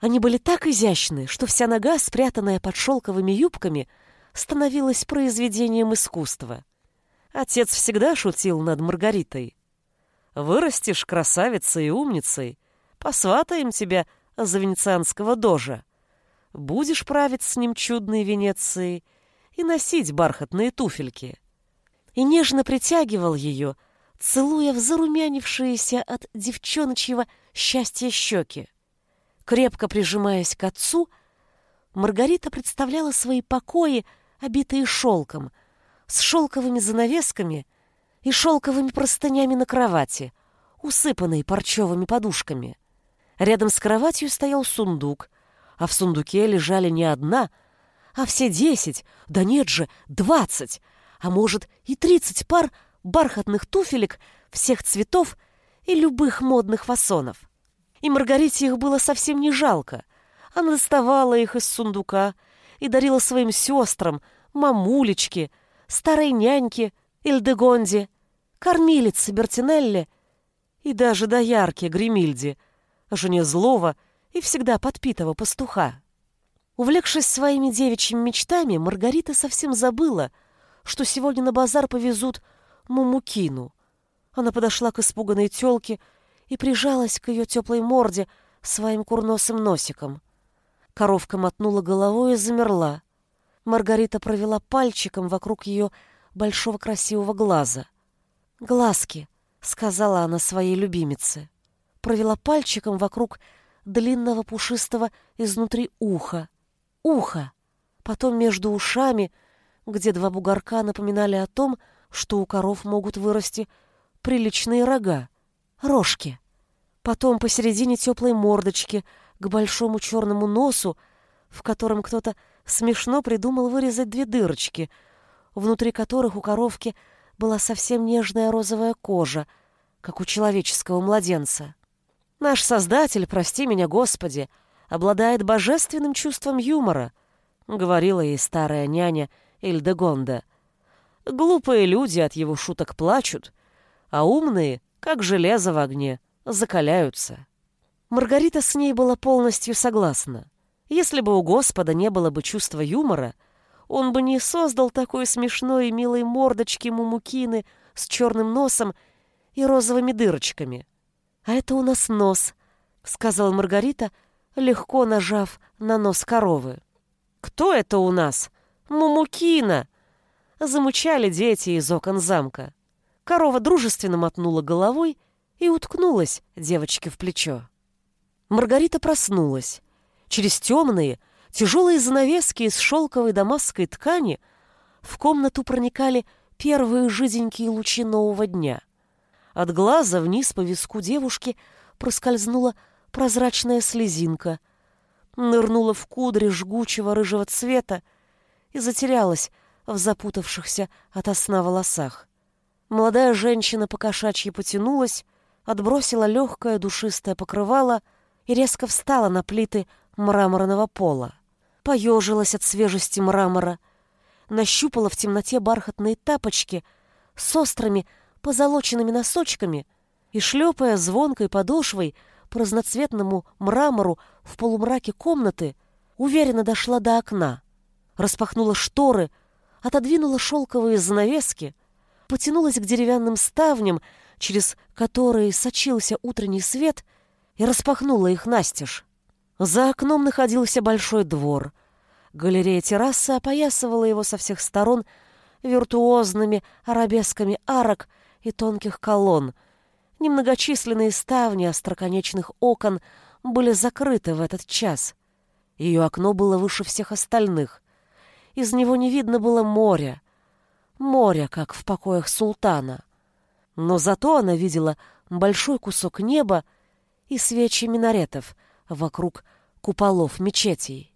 Они были так изящны, что вся нога, спрятанная под шелковыми юбками, становилась произведением искусства. Отец всегда шутил над Маргаритой. «Вырастешь красавицей и умницей, посватаем тебя за венецианского дожа. Будешь править с ним чудной Венецией и носить бархатные туфельки». И нежно притягивал ее, целуя в зарумянившиеся от девчоночьего счастья щеки. Крепко прижимаясь к отцу, Маргарита представляла свои покои, обитые шелком, с шелковыми занавесками и шелковыми простынями на кровати, усыпанной парчевыми подушками. Рядом с кроватью стоял сундук, а в сундуке лежали не одна, а все десять, да нет же, двадцать, а может и тридцать пар бархатных туфелек всех цветов и любых модных фасонов и Маргарите их было совсем не жалко. Она доставала их из сундука и дарила своим сестрам, мамулечке, старой няньке Ильдегонде, кормилице Бертинелле и даже доярке Гремильде, жене злого и всегда подпитого пастуха. Увлекшись своими девичьими мечтами, Маргарита совсем забыла, что сегодня на базар повезут Мумукину. Она подошла к испуганной тёлке и прижалась к ее теплой морде своим курносым носиком. Коровка мотнула головой и замерла. Маргарита провела пальчиком вокруг ее большого красивого глаза. «Глазки», — сказала она своей любимице. Провела пальчиком вокруг длинного пушистого изнутри уха. Ухо. Потом между ушами, где два бугорка напоминали о том, что у коров могут вырасти приличные рога рожки. Потом посередине теплой мордочки к большому черному носу, в котором кто-то смешно придумал вырезать две дырочки, внутри которых у коровки была совсем нежная розовая кожа, как у человеческого младенца. Наш Создатель, прости меня, Господи, обладает божественным чувством юмора, говорила ей старая няня Эльдегонда. Глупые люди от его шуток плачут, а умные как железо в огне, закаляются. Маргарита с ней была полностью согласна. Если бы у Господа не было бы чувства юмора, он бы не создал такой смешной и милой мордочки мумукины с черным носом и розовыми дырочками. «А это у нас нос», — сказала Маргарита, легко нажав на нос коровы. «Кто это у нас? Мумукина!» Замучали дети из окон замка. Корова дружественно мотнула головой и уткнулась девочке в плечо. Маргарита проснулась. Через темные, тяжелые занавески из шелковой дамасской ткани в комнату проникали первые жиденькие лучи нового дня. От глаза вниз по виску девушки проскользнула прозрачная слезинка, нырнула в кудри жгучего рыжего цвета и затерялась в запутавшихся от сна волосах. Молодая женщина покошачьи потянулась, отбросила легкое душистое покрывало и резко встала на плиты мраморного пола. Поежилась от свежести мрамора, нащупала в темноте бархатные тапочки с острыми позолоченными носочками и, шлепая звонкой подошвой по разноцветному мрамору в полумраке комнаты, уверенно дошла до окна, распахнула шторы, отодвинула шелковые занавески, потянулась к деревянным ставням, через которые сочился утренний свет, и распахнула их настежь. За окном находился большой двор. Галерея террасы опоясывала его со всех сторон виртуозными арабесками арок и тонких колонн. Немногочисленные ставни остроконечных окон были закрыты в этот час. Ее окно было выше всех остальных. Из него не видно было моря, море, как в покоях султана. Но зато она видела большой кусок неба и свечи минаретов вокруг куполов мечетей.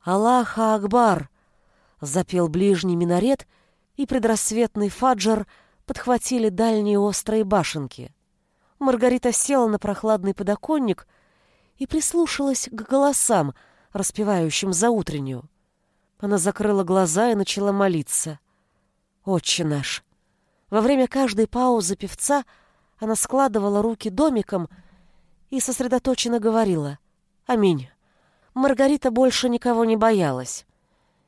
«Аллаха Акбар!» — запел ближний минарет, и предрассветный фаджр подхватили дальние острые башенки. Маргарита села на прохладный подоконник и прислушалась к голосам, распевающим за утреннюю. Она закрыла глаза и начала молиться. «Отче наш!» Во время каждой паузы певца она складывала руки домиком и сосредоточенно говорила «Аминь». Маргарита больше никого не боялась.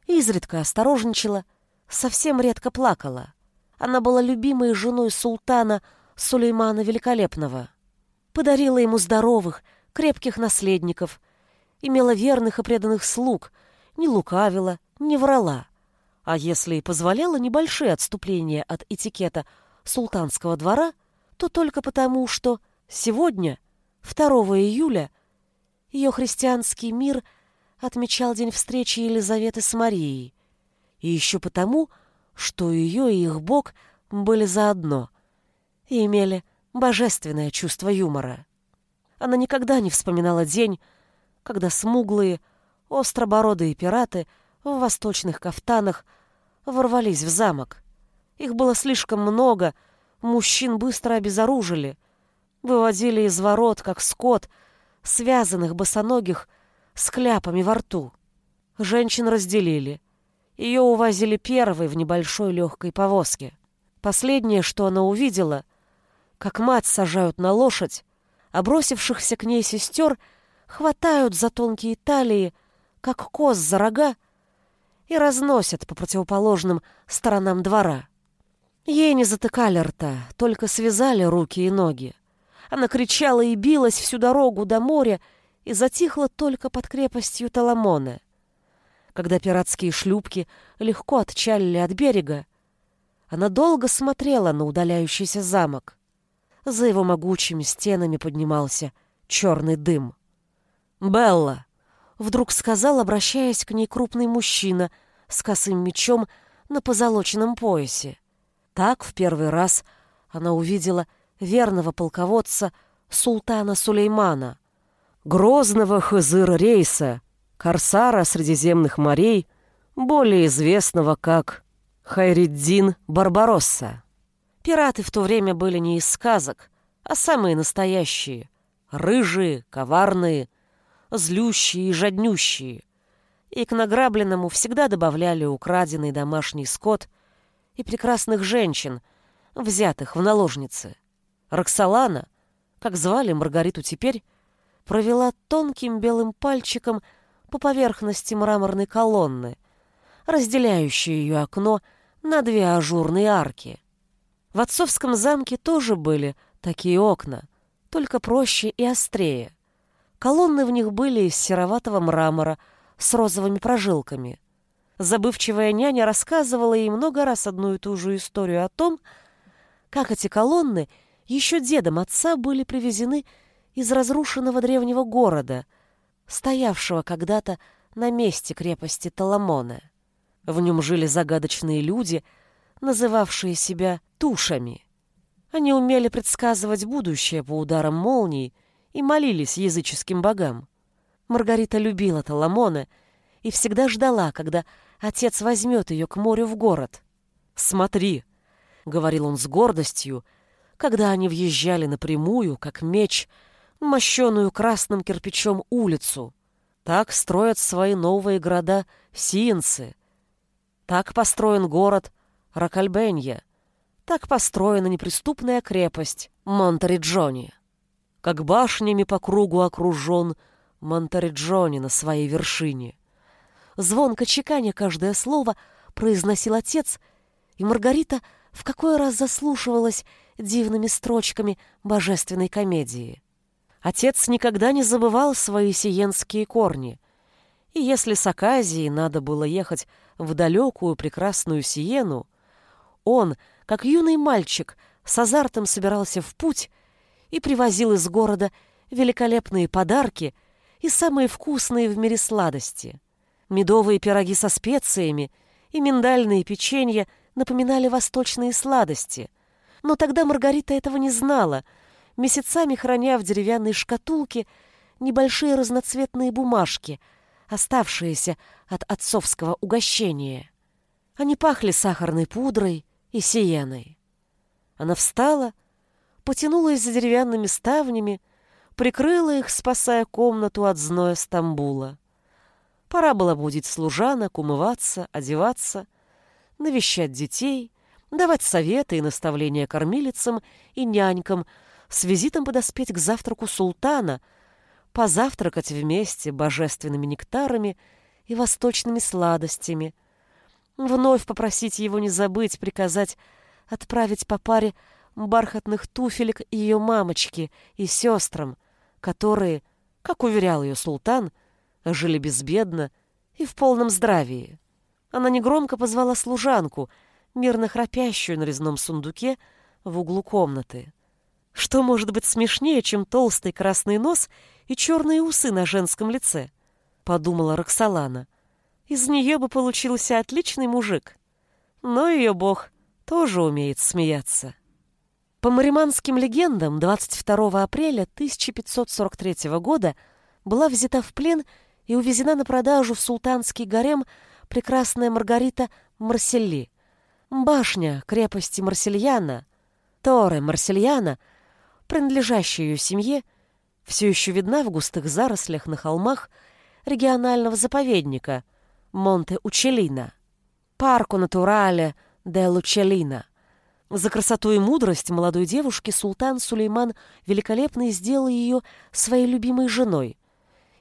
Изредка осторожничала, совсем редко плакала. Она была любимой женой султана Сулеймана Великолепного. Подарила ему здоровых, крепких наследников, имела верных и преданных слуг, не лукавила, не врала. А если и позволяла небольшие отступления от этикета султанского двора, то только потому, что сегодня, 2 июля, ее христианский мир отмечал день встречи Елизаветы с Марией, и еще потому, что ее и их Бог были заодно и имели божественное чувство юмора. Она никогда не вспоминала день, когда смуглые, остробородые пираты — в восточных кафтанах ворвались в замок. Их было слишком много, мужчин быстро обезоружили, выводили из ворот, как скот, связанных босоногих с кляпами во рту. Женщин разделили. Ее увозили первой в небольшой легкой повозке. Последнее, что она увидела, как мать сажают на лошадь, а бросившихся к ней сестер хватают за тонкие талии, как коз за рога, и разносят по противоположным сторонам двора. Ей не затыкали рта, только связали руки и ноги. Она кричала и билась всю дорогу до моря и затихла только под крепостью Таламоне. Когда пиратские шлюпки легко отчалили от берега, она долго смотрела на удаляющийся замок. За его могучими стенами поднимался черный дым. «Белла!» Вдруг сказал, обращаясь к ней крупный мужчина с косым мечом на позолоченном поясе. Так в первый раз она увидела верного полководца султана Сулеймана, грозного Хызыр-рейса, корсара Средиземных морей, более известного как Хайриддин Барбаросса. Пираты в то время были не из сказок, а самые настоящие, рыжие, коварные, злющие и жаднющие. И к награбленному всегда добавляли украденный домашний скот и прекрасных женщин, взятых в наложницы. Роксолана, как звали Маргариту теперь, провела тонким белым пальчиком по поверхности мраморной колонны, разделяющей ее окно на две ажурные арки. В отцовском замке тоже были такие окна, только проще и острее. Колонны в них были из сероватого мрамора с розовыми прожилками. Забывчивая няня рассказывала ей много раз одну и ту же историю о том, как эти колонны еще дедом отца были привезены из разрушенного древнего города, стоявшего когда-то на месте крепости Таламона. В нем жили загадочные люди, называвшие себя тушами. Они умели предсказывать будущее по ударам молний и молились языческим богам. Маргарита любила Таламона и всегда ждала, когда отец возьмет ее к морю в город. «Смотри», — говорил он с гордостью, когда они въезжали напрямую, как меч, мощеную красным кирпичом улицу. Так строят свои новые города сиенцы. Так построен город Ракальбенья. Так построена неприступная крепость Монтериджони. Как башнями по кругу окружен Монтериджони на своей вершине. Звонко чеканя каждое слово произносил отец, и Маргарита в какой раз заслушивалась дивными строчками божественной комедии. Отец никогда не забывал свои сиенские корни, и если с Аказии надо было ехать в далекую прекрасную Сиену, он, как юный мальчик, с азартом собирался в путь и привозил из города великолепные подарки и самые вкусные в мире сладости. Медовые пироги со специями и миндальные печенья напоминали восточные сладости. Но тогда Маргарита этого не знала, месяцами храня в деревянной шкатулке небольшие разноцветные бумажки, оставшиеся от отцовского угощения. Они пахли сахарной пудрой и сиеной. Она встала, потянулась за деревянными ставнями, прикрыла их, спасая комнату от зноя Стамбула. Пора было будить служанок, умываться, одеваться, навещать детей, давать советы и наставления кормилицам и нянькам, с визитом подоспеть к завтраку султана, позавтракать вместе божественными нектарами и восточными сладостями, вновь попросить его не забыть приказать отправить по паре бархатных туфелек ее мамочке и сестрам, которые, как уверял ее султан, жили безбедно и в полном здравии. Она негромко позвала служанку, мирно храпящую на резном сундуке в углу комнаты. Что может быть смешнее, чем толстый красный нос и черные усы на женском лице? Подумала Роксолана. Из нее бы получился отличный мужик. Но ее бог тоже умеет смеяться. По мариманским легендам, 22 апреля 1543 года была взята в плен и увезена на продажу в султанский гарем прекрасная Маргарита Марселли. Башня крепости Марсельяна, Торе Марсельяна, принадлежащая ее семье, все еще видна в густых зарослях на холмах регионального заповедника Монте-Учелина, парку натурале де Лучелина. За красоту и мудрость молодой девушки султан Сулейман великолепно сделал ее своей любимой женой,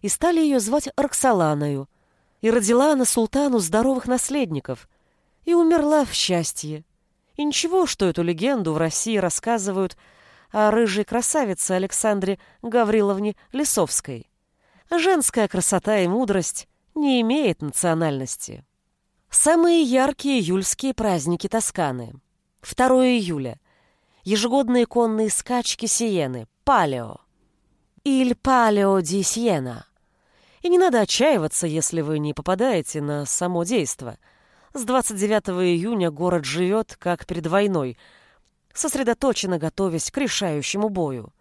и стали ее звать Арксаланою, и родила она султану здоровых наследников, и умерла в счастье. И ничего, что эту легенду в России рассказывают о рыжей красавице Александре Гавриловне Лисовской. Женская красота и мудрость не имеет национальности. Самые яркие июльские праздники Тосканы. 2 июля. Ежегодные конные скачки Сиены. Палео. Иль Палео ди Сиена. И не надо отчаиваться, если вы не попадаете на само действо. С 29 июня город живет, как перед войной, сосредоточенно готовясь к решающему бою.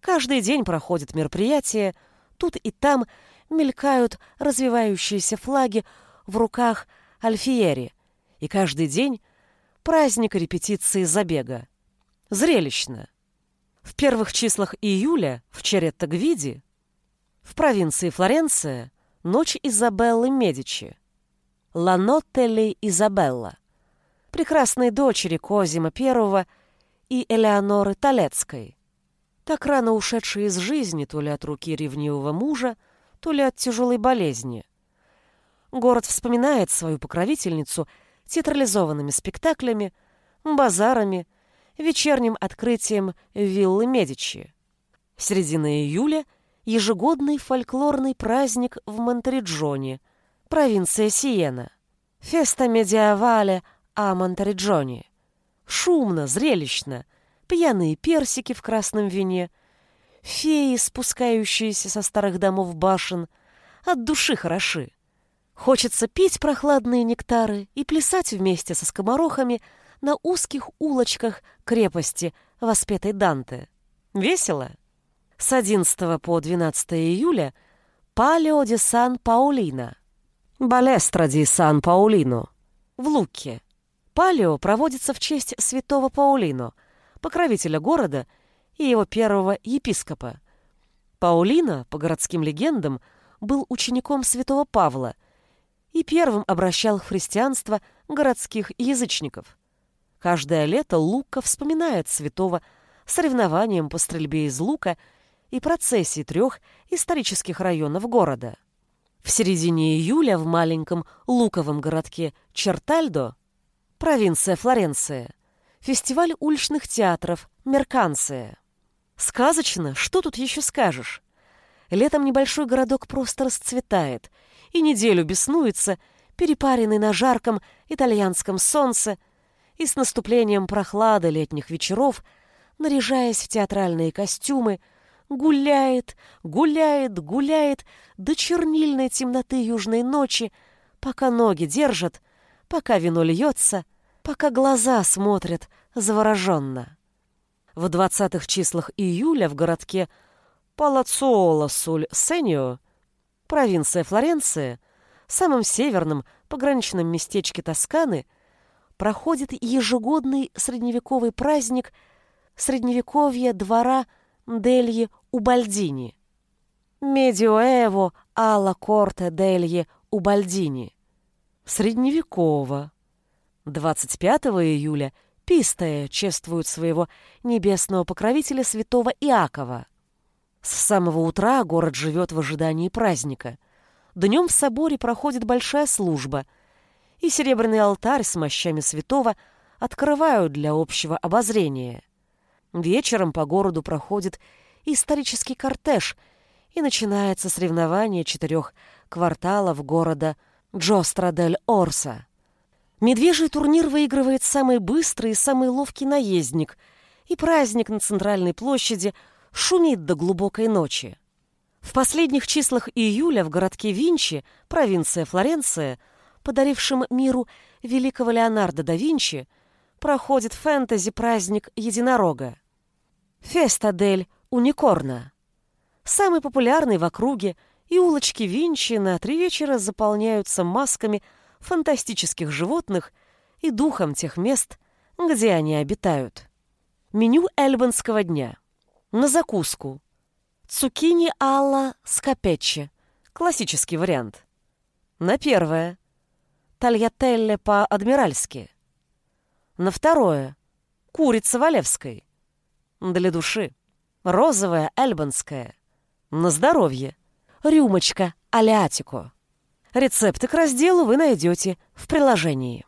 Каждый день проходит мероприятие, тут и там мелькают развивающиеся флаги в руках альфиери, и каждый день праздник репетиции забега. Зрелищно. В первых числах июля в Черетто-Гвиди в провинции Флоренция ночь Изабеллы Медичи. Ланотелли Изабелла. Прекрасной дочери Козима I и Элеоноры Толецкой. Так рано ушедшей из жизни то ли от руки ревнивого мужа, то ли от тяжелой болезни. Город вспоминает свою покровительницу театрализованными спектаклями, базарами, вечерним открытием виллы Медичи. Середина июля ежегодный фольклорный праздник в Монтериджоне, провинция Сиена. Феста медиавале а Монтериджоне. Шумно, зрелищно, пьяные персики в красном вине, феи, спускающиеся со старых домов башен, от души хороши. Хочется пить прохладные нектары и плясать вместе со скоморохами на узких улочках крепости, воспетой Данте. Весело? С 11 по 12 июля Палео де Сан-Паулино. Балестро ди Сан-Паулино. В Луке. Палео проводится в честь святого Паулино, покровителя города и его первого епископа. Паулино, по городским легендам, был учеником святого Павла и первым обращал в христианство городских язычников. Каждое лето Лука вспоминает святого соревнованием по стрельбе из лука и процессии трех исторических районов города. В середине июля в маленьком луковом городке Чертальдо, провинция Флоренция, фестиваль уличных театров Мерканция. Сказочно, что тут еще скажешь? Летом небольшой городок просто расцветает и неделю беснуется, перепаренный на жарком итальянском солнце и с наступлением прохлады летних вечеров, наряжаясь в театральные костюмы, гуляет, гуляет, гуляет до чернильной темноты южной ночи, пока ноги держат, пока вино льется, пока глаза смотрят завороженно. В двадцатых числах июля в городке Палацуола суль Сеньо, провинция Флоренция, самом северном пограничном местечке Тосканы, проходит ежегодный средневековый праздник средневековья двора Дельи Убальдини. Медиоэво алла корте Дельи Убальдини. Средневеково. 25 июля Пистая чествует своего небесного покровителя святого Иакова. С самого утра город живет в ожидании праздника. Днем в соборе проходит большая служба, и серебряный алтарь с мощами святого открывают для общего обозрения. Вечером по городу проходит исторический кортеж, и начинается соревнование четырех кварталов города Джостра-дель-Орса. Медвежий турнир выигрывает самый быстрый и самый ловкий наездник, и праздник на центральной площади – шумит до глубокой ночи. В последних числах июля в городке Винчи, провинция Флоренция, подарившем миру великого Леонардо да Винчи, проходит фэнтези-праздник единорога. Феста дель Уникорна. Самый популярный в округе, и улочки Винчи на три вечера заполняются масками фантастических животных и духом тех мест, где они обитают. Меню эльбанского дня – на закуску. Цукини алла скапеччи. Классический вариант. На первое. Тольяттелле по-адмиральски. На второе. Курица валевской. Для души. Розовая альбанская. На здоровье. Рюмочка аляатико. Рецепты к разделу вы найдете в приложении.